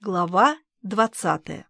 Глава двадцатая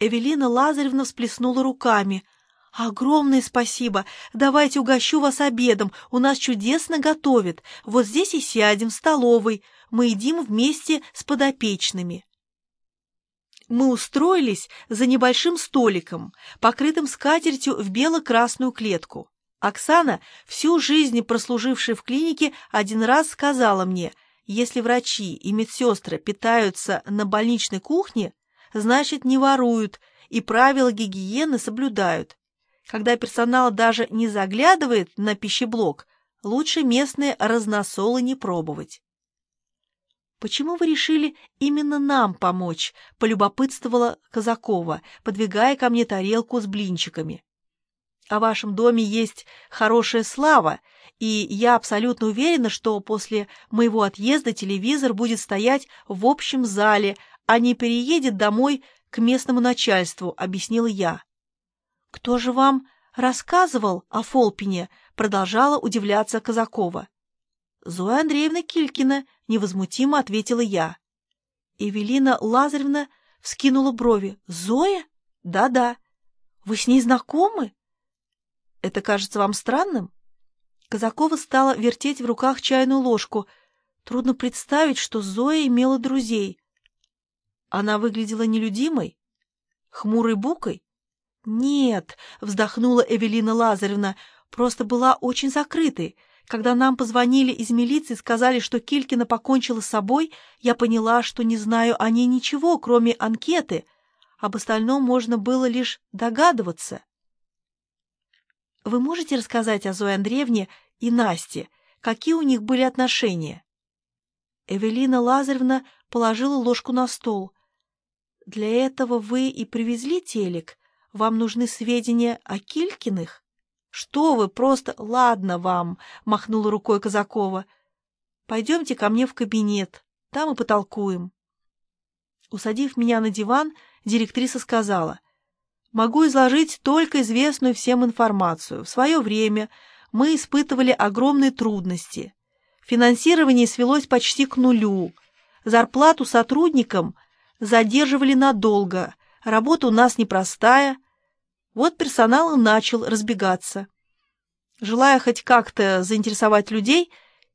Эвелина Лазаревна всплеснула руками. «Огромное спасибо! Давайте угощу вас обедом. У нас чудесно готовят. Вот здесь и сядем, в столовой. Мы едим вместе с подопечными». Мы устроились за небольшим столиком, покрытым скатертью в бело-красную клетку. Оксана, всю жизнь прослужившая в клинике, один раз сказала мне — если врачи и медсестры питаются на больничной кухне, значит, не воруют и правила гигиены соблюдают. Когда персонал даже не заглядывает на пищеблок, лучше местные разносолы не пробовать. «Почему вы решили именно нам помочь?» — полюбопытствовала Казакова, подвигая ко мне тарелку с блинчиками. «О вашем доме есть хорошая слава, и я абсолютно уверена, что после моего отъезда телевизор будет стоять в общем зале, а не переедет домой к местному начальству», — объяснила я. «Кто же вам рассказывал о Фолпине?» — продолжала удивляться Казакова. «Зоя Андреевна Килькина», — невозмутимо ответила я. Эвелина Лазаревна вскинула брови. «Зоя? Да-да. Вы с ней знакомы?» «Это кажется вам странным?» Казакова стала вертеть в руках чайную ложку. Трудно представить, что Зоя имела друзей. Она выглядела нелюдимой? Хмурой букой? Нет, вздохнула Эвелина Лазаревна, просто была очень закрытой. Когда нам позвонили из милиции и сказали, что Килькина покончила с собой, я поняла, что не знаю о ней ничего, кроме анкеты. Об остальном можно было лишь догадываться. Вы можете рассказать о Зое Андреевне и Насте? Какие у них были отношения?» Эвелина Лазаревна положила ложку на стол. «Для этого вы и привезли телек? Вам нужны сведения о Килькиных?» «Что вы, просто... Ладно вам!» — махнула рукой Казакова. «Пойдемте ко мне в кабинет, там и потолкуем». Усадив меня на диван, директриса сказала, Могу изложить только известную всем информацию. В свое время мы испытывали огромные трудности. Финансирование свелось почти к нулю. Зарплату сотрудникам задерживали надолго. Работа у нас непростая. Вот персонал и начал разбегаться. Желая хоть как-то заинтересовать людей,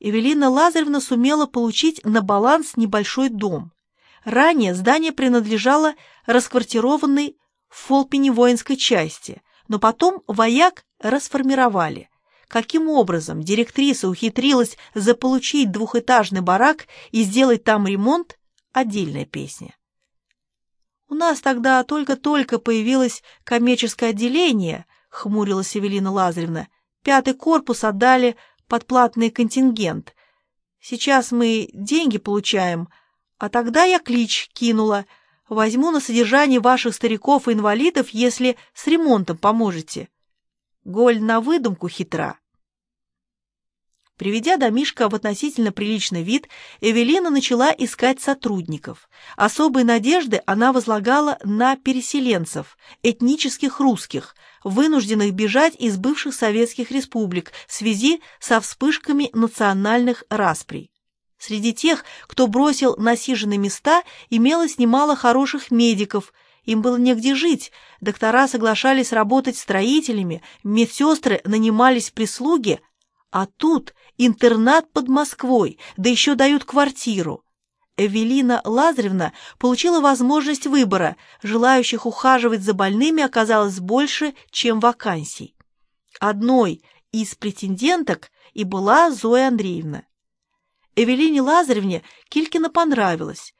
Эвелина Лазаревна сумела получить на баланс небольшой дом. Ранее здание принадлежало расквартированной в Фолпине воинской части, но потом вояк расформировали. Каким образом директриса ухитрилась заполучить двухэтажный барак и сделать там ремонт – отдельная песня. «У нас тогда только-только появилось коммерческое отделение», — хмурилась Эвелина Лазаревна. «Пятый корпус отдали под платный контингент. Сейчас мы деньги получаем, а тогда я клич кинула — Возьму на содержание ваших стариков и инвалидов, если с ремонтом поможете. Голь на выдумку хитра. Приведя домишко в относительно приличный вид, Эвелина начала искать сотрудников. Особые надежды она возлагала на переселенцев, этнических русских, вынужденных бежать из бывших советских республик в связи со вспышками национальных расприй. Среди тех, кто бросил насиженные места, имелось немало хороших медиков. Им было негде жить. Доктора соглашались работать строителями, медсестры нанимались прислуги. А тут интернат под Москвой, да еще дают квартиру. Эвелина Лазаревна получила возможность выбора. Желающих ухаживать за больными оказалось больше, чем вакансий. Одной из претенденток и была Зоя Андреевна. Эвелине Лазаревне Килькина понравилась.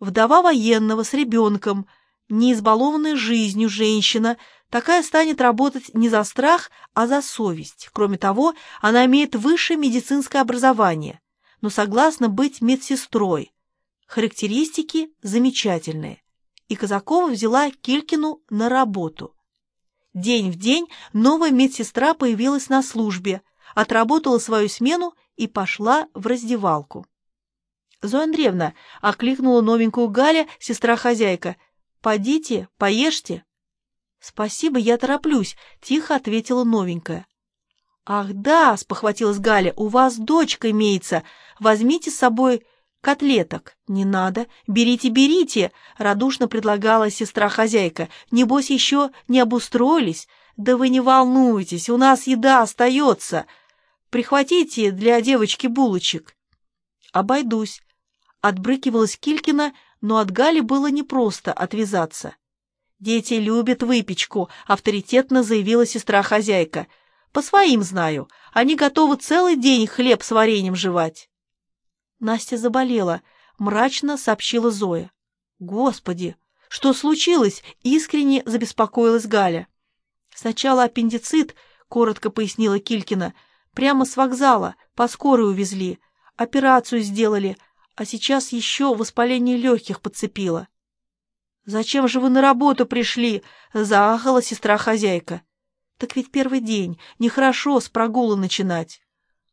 Вдова военного с ребенком, не избалованная жизнью женщина, такая станет работать не за страх, а за совесть. Кроме того, она имеет высшее медицинское образование, но согласна быть медсестрой. Характеристики замечательные. И Казакова взяла Килькину на работу. День в день новая медсестра появилась на службе, отработала свою смену и пошла в раздевалку. «Зоя Андреевна!» — окликнула новенькую Галя, сестра-хозяйка. «Подите, поешьте». «Спасибо, я тороплюсь», — тихо ответила новенькая. «Ах да!» — спохватилась Галя, — «у вас дочка имеется. Возьмите с собой котлеток. Не надо. Берите, берите, радушно предлагала сестра-хозяйка. Небось, еще не обустроились. Да вы не волнуйтесь, у нас еда остается. Прихватите для девочки булочек. Обойдусь. Отбрыкивалась Килькина, но от Гали было непросто отвязаться. «Дети любят выпечку», — авторитетно заявила сестра-хозяйка. «По своим знаю. Они готовы целый день хлеб с вареньем жевать». Настя заболела, мрачно сообщила Зоя. «Господи, что случилось?» — искренне забеспокоилась Галя. «Сначала аппендицит», — коротко пояснила Килькина. «Прямо с вокзала, по скорой увезли. Операцию сделали, а сейчас еще воспаление легких подцепило». «Зачем же вы на работу пришли?» — заахала сестра-хозяйка. «Так ведь первый день, нехорошо с прогула начинать».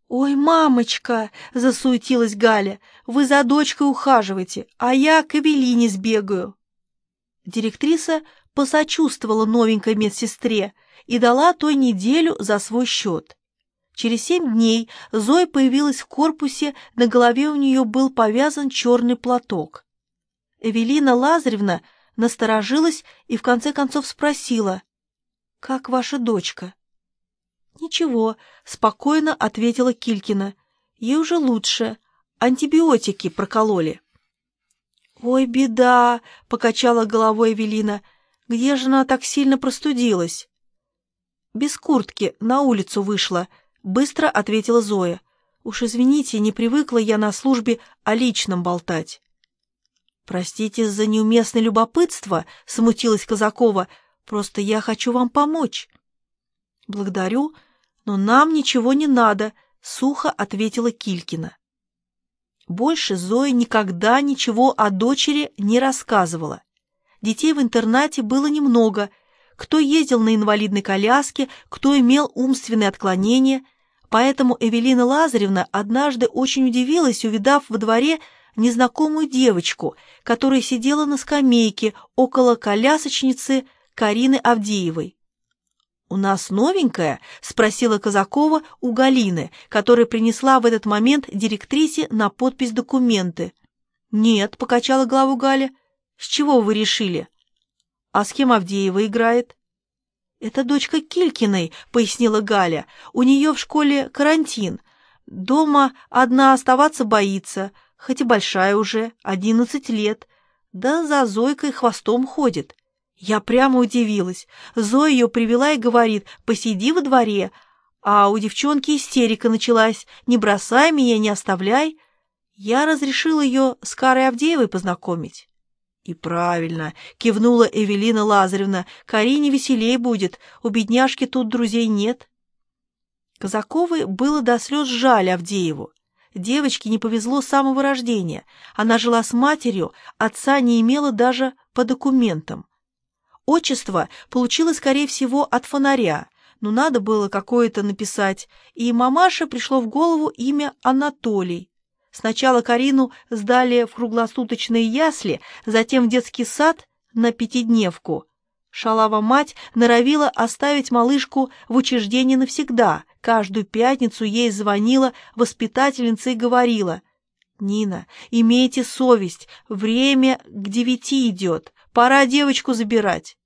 «Ой, мамочка!» — засуетилась Галя. «Вы за дочкой ухаживаете, а я к Эвелине сбегаю». Директриса посочувствовала новенькой медсестре и дала той неделю за свой счет. Через семь дней Зоя появилась в корпусе, на голове у нее был повязан черный платок. Эвелина Лазаревна насторожилась и в конце концов спросила, «Как ваша дочка?» «Ничего», — спокойно ответила Килькина. «Ей уже лучше. Антибиотики прокололи». «Ой, беда!» — покачала головой Эвелина. «Где же она так сильно простудилась?» «Без куртки на улицу вышла», — быстро ответила Зоя. «Уж извините, не привыкла я на службе о личном болтать». «Простите за неуместное любопытство», — смутилась Казакова. «Просто я хочу вам помочь». «Благодарю, но нам ничего не надо», — сухо ответила Килькина. Больше Зоя никогда ничего о дочери не рассказывала. Детей в интернате было немного. Кто ездил на инвалидной коляске, кто имел умственные отклонения. Поэтому Эвелина Лазаревна однажды очень удивилась, увидав во дворе незнакомую девочку, которая сидела на скамейке около колясочницы Карины Авдеевой. «У нас новенькая?» — спросила Казакова у Галины, которая принесла в этот момент директрисе на подпись документы. «Нет», — покачала голову Галя. «С чего вы решили?» «А с кем Авдеева играет?» «Это дочка Килькиной», — пояснила Галя. «У нее в школе карантин. Дома одна оставаться боится, хоть и большая уже, одиннадцать лет. Да за Зойкой хвостом ходит. Я прямо удивилась. Зоя ее привела и говорит, посиди во дворе. А у девчонки истерика началась. Не бросай меня, не оставляй. Я разрешила ее с Карой Авдеевой познакомить. И правильно, кивнула Эвелина Лазаревна, Карине веселей будет, у бедняжки тут друзей нет. Казаковой было до слез жаль Авдееву. Девочке не повезло с самого рождения. Она жила с матерью, отца не имела даже по документам. Отчество получила, скорее всего, от фонаря, но надо было какое-то написать, и мамаше пришло в голову имя Анатолий. Сначала Карину сдали в круглосуточные ясли, затем в детский сад на пятидневку. Шалава-мать норовила оставить малышку в учреждении навсегда. Каждую пятницу ей звонила воспитательница и говорила, «Нина, имейте совесть, время к девяти идет, пора девочку забирать».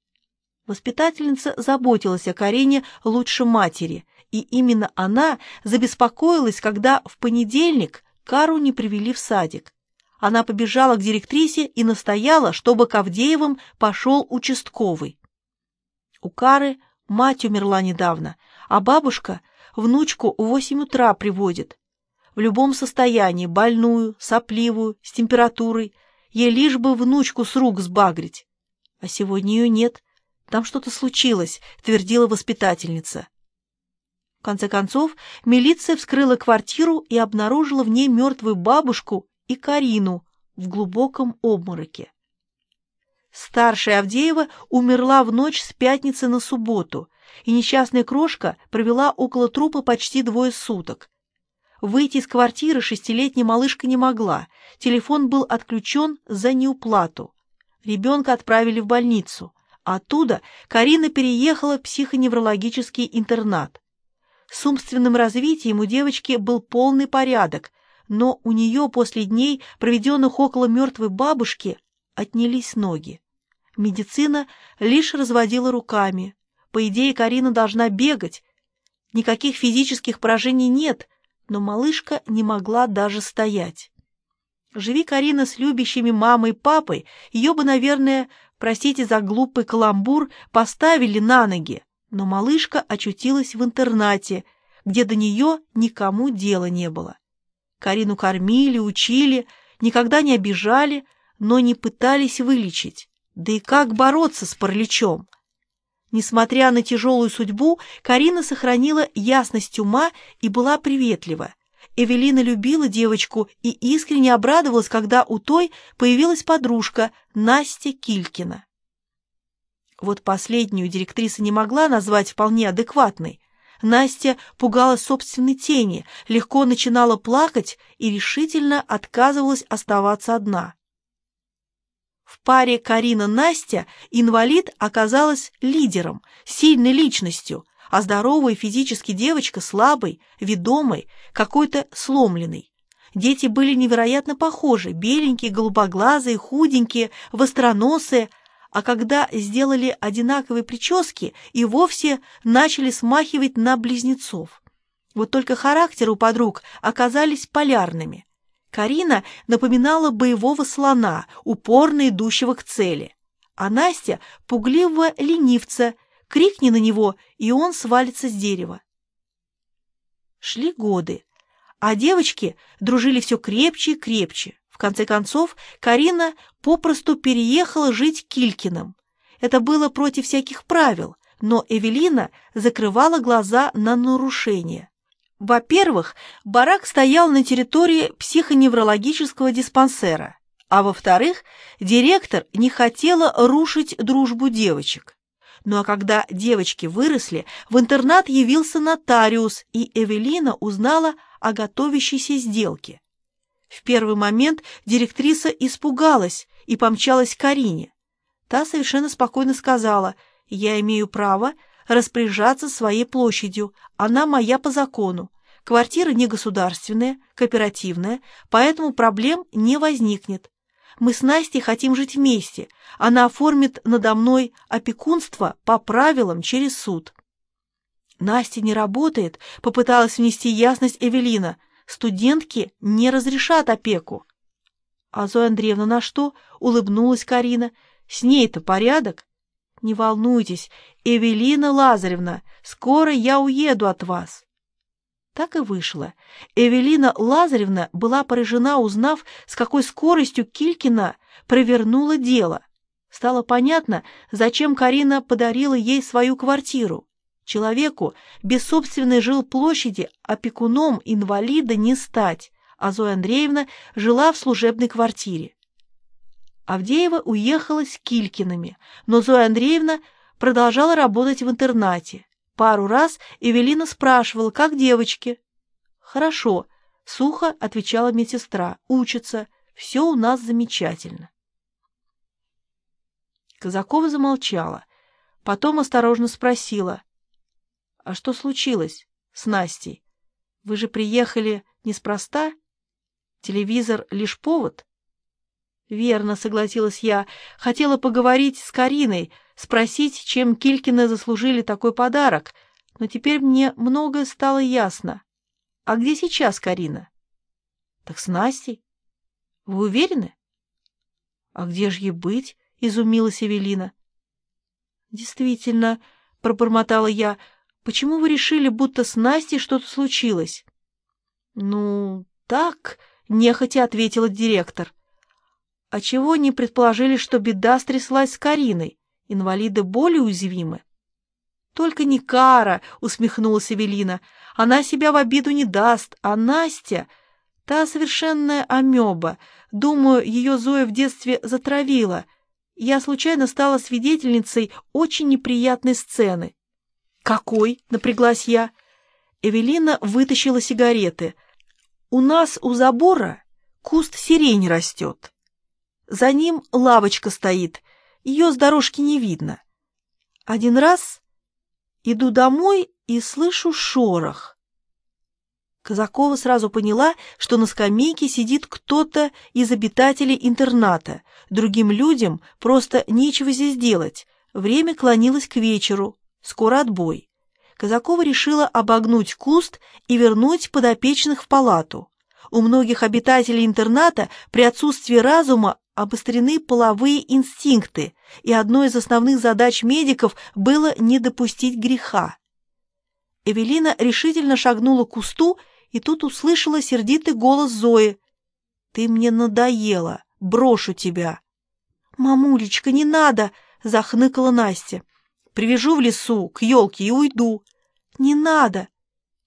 Воспитательница заботилась о Карине лучше матери, и именно она забеспокоилась, когда в понедельник Кару не привели в садик. Она побежала к директрисе и настояла, чтобы к Авдеевым пошел участковый. У Кары мать умерла недавно, а бабушка внучку в восемь утра приводит. В любом состоянии, больную, сопливую, с температурой, ей лишь бы внучку с рук сбагрить. А сегодня ее нет, там что-то случилось», — твердила воспитательница. В конце концов, милиция вскрыла квартиру и обнаружила в ней мертвую бабушку и Карину в глубоком обмороке. Старшая Авдеева умерла в ночь с пятницы на субботу, и несчастная крошка провела около трупа почти двое суток. Выйти из квартиры шестилетняя малышка не могла, телефон был отключен за неуплату. Ребенка отправили в больницу. Оттуда Карина переехала в психоневрологический интернат. С умственным развитием у девочки был полный порядок, но у нее после дней, проведенных около мертвой бабушки, отнялись ноги. Медицина лишь разводила руками. По идее, Карина должна бегать. Никаких физических поражений нет, но малышка не могла даже стоять. Живи Карина с любящими мамой и папой, ее бы, наверное, простите за глупый каламбур, поставили на ноги. Но малышка очутилась в интернате, где до нее никому дела не было. Карину кормили, учили, никогда не обижали, но не пытались вылечить. Да и как бороться с параличом? Несмотря на тяжелую судьбу, Карина сохранила ясность ума и была приветлива. Эвелина любила девочку и искренне обрадовалась, когда у той появилась подружка Настя Килькина. Вот последнюю директриса не могла назвать вполне адекватной. Настя пугалась собственной тени, легко начинала плакать и решительно отказывалась оставаться одна. В паре Карина-Настя инвалид оказалась лидером, сильной личностью, а здоровая физически девочка слабой, ведомой, какой-то сломленной. Дети были невероятно похожи, беленькие, голубоглазые, худенькие, востроносые, а когда сделали одинаковые прически, и вовсе начали смахивать на близнецов. Вот только характеры у подруг оказались полярными. Карина напоминала боевого слона, упорно идущего к цели. А Настя — пугливого ленивца, крикни на него, и он свалится с дерева. Шли годы, а девочки дружили все крепче и крепче. В конце концов, Карина попросту переехала жить Килькиным. Это было против всяких правил, но Эвелина закрывала глаза на нарушения. Во-первых, барак стоял на территории психоневрологического диспансера, а во-вторых, директор не хотела рушить дружбу девочек. Ну а когда девочки выросли, в интернат явился нотариус, и Эвелина узнала о готовящейся сделке. В первый момент директриса испугалась и помчалась к Карине. Та совершенно спокойно сказала, «Я имею право распоряжаться своей площадью, она моя по закону. Квартира не государственная, кооперативная, поэтому проблем не возникнет. Мы с Настей хотим жить вместе. Она оформит надо мной опекунство по правилам через суд. Настя не работает, попыталась внести ясность Эвелина. Студентки не разрешат опеку. А Зоя Андреевна на что? Улыбнулась Карина. С ней-то порядок? Не волнуйтесь, Эвелина Лазаревна, скоро я уеду от вас. Так и вышло. Эвелина Лазаревна была поражена, узнав, с какой скоростью Килькина провернула дело. Стало понятно, зачем Карина подарила ей свою квартиру. Человеку без собственной жилплощади опекуном инвалида не стать, а Зоя Андреевна жила в служебной квартире. Авдеева уехала с Килькиными, но Зоя Андреевна продолжала работать в интернате. Пару раз Эвелина спрашивала, как девочки. «Хорошо», — сухо отвечала медсестра, — «учатся, все у нас замечательно». Казакова замолчала, потом осторожно спросила, «А что случилось с Настей? Вы же приехали неспроста? Телевизор — лишь повод?» «Верно», — согласилась я, — «хотела поговорить с Кариной, спросить, чем Килькины заслужили такой подарок, но теперь мне многое стало ясно. А где сейчас Карина? Так с Настей. Вы уверены? А где же ей быть? Изумилась Эвелина. Действительно, пробормотала я, почему вы решили, будто с Настей что-то случилось? Ну, так, нехотя ответила директор. А чего не предположили, что беда стряслась с Кариной? Инвалиды более уязвимы. «Только не Кара!» — усмехнулась Эвелина. «Она себя в обиду не даст, а Настя...» Та совершенная амеба. Думаю, ее Зоя в детстве затравила. Я случайно стала свидетельницей очень неприятной сцены. «Какой?» — напряглась я. Эвелина вытащила сигареты. «У нас у забора куст сирень растет. За ним лавочка стоит, ее с дорожки не видно. Один раз иду домой и слышу шорох. Казакова сразу поняла, что на скамейке сидит кто-то из обитателей интерната. Другим людям просто нечего здесь делать. Время клонилось к вечеру. Скоро отбой. Казакова решила обогнуть куст и вернуть подопечных в палату. У многих обитателей интерната при отсутствии разума обострены половые инстинкты, и одной из основных задач медиков было не допустить греха. Эвелина решительно шагнула к кусту и тут услышала сердитый голос Зои. «Ты мне надоела, брошу тебя». «Мамулечка, не надо!» — захныкала Настя. «Привяжу в лесу, к елке и уйду». «Не надо!»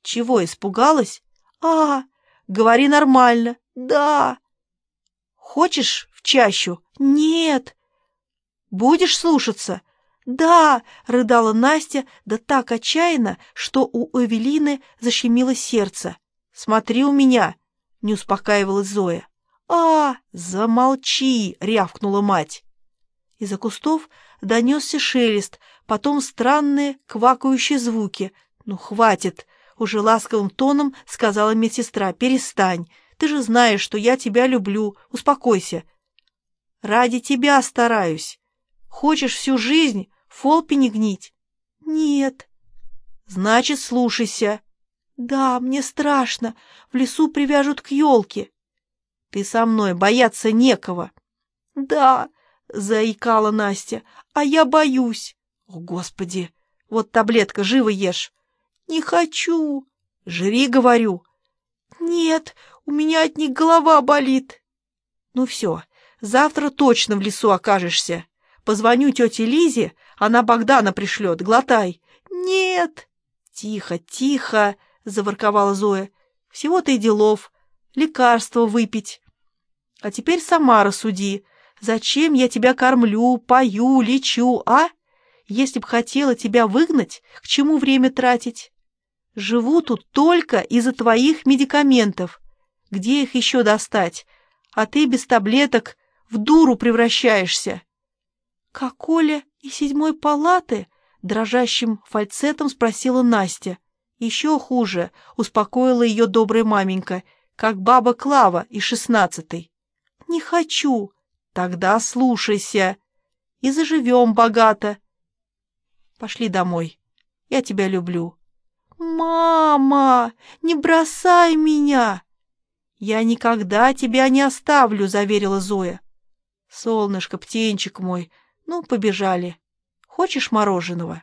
«Чего, испугалась?» «А, говори нормально». «Да». «Хочешь в чащу?» «Нет». «Будешь слушаться?» «Да!» — рыдала Настя, да так отчаянно, что у Эвелины защемило сердце. Смотри у меня!» — не успокаивалась Зоя. «А, замолчи!» — рявкнула мать. Из-за кустов донесся шелест, потом странные квакающие звуки. «Ну, хватит!» — уже ласковым тоном сказала медсестра. «Перестань! Ты же знаешь, что я тебя люблю. Успокойся!» «Ради тебя стараюсь. Хочешь всю жизнь в фолпе гнить?» «Нет». «Значит, слушайся. «Да, мне страшно. В лесу привяжут к елке». «Ты со мной, бояться некого». «Да», — заикала Настя, — «а я боюсь». «О, Господи! Вот таблетка, живо ешь». «Не хочу». «Жри, говорю». «Нет, у меня от них голова болит». «Ну все, завтра точно в лесу окажешься. Позвоню тете Лизе, она Богдана пришлет, глотай». «Нет». «Тихо, тихо», заворковала Зоя. «Всего-то и делов. Лекарство выпить. А теперь сама рассуди. Зачем я тебя кормлю, пою, лечу, а? Если б хотела тебя выгнать, к чему время тратить? Живу тут только из-за твоих медикаментов. Где их еще достать? А ты без таблеток в дуру превращаешься». «Как Оля из седьмой палаты?» — дрожащим фальцетом спросила Настя. Еще хуже, успокоила ее добрая маменька, как баба Клава из шестнадцатой. Не хочу. Тогда слушайся. И заживем богато. Пошли домой. Я тебя люблю. Мама, не бросай меня. Я никогда тебя не оставлю, заверила Зоя. Солнышко, птенчик мой, ну, побежали. Хочешь мороженого?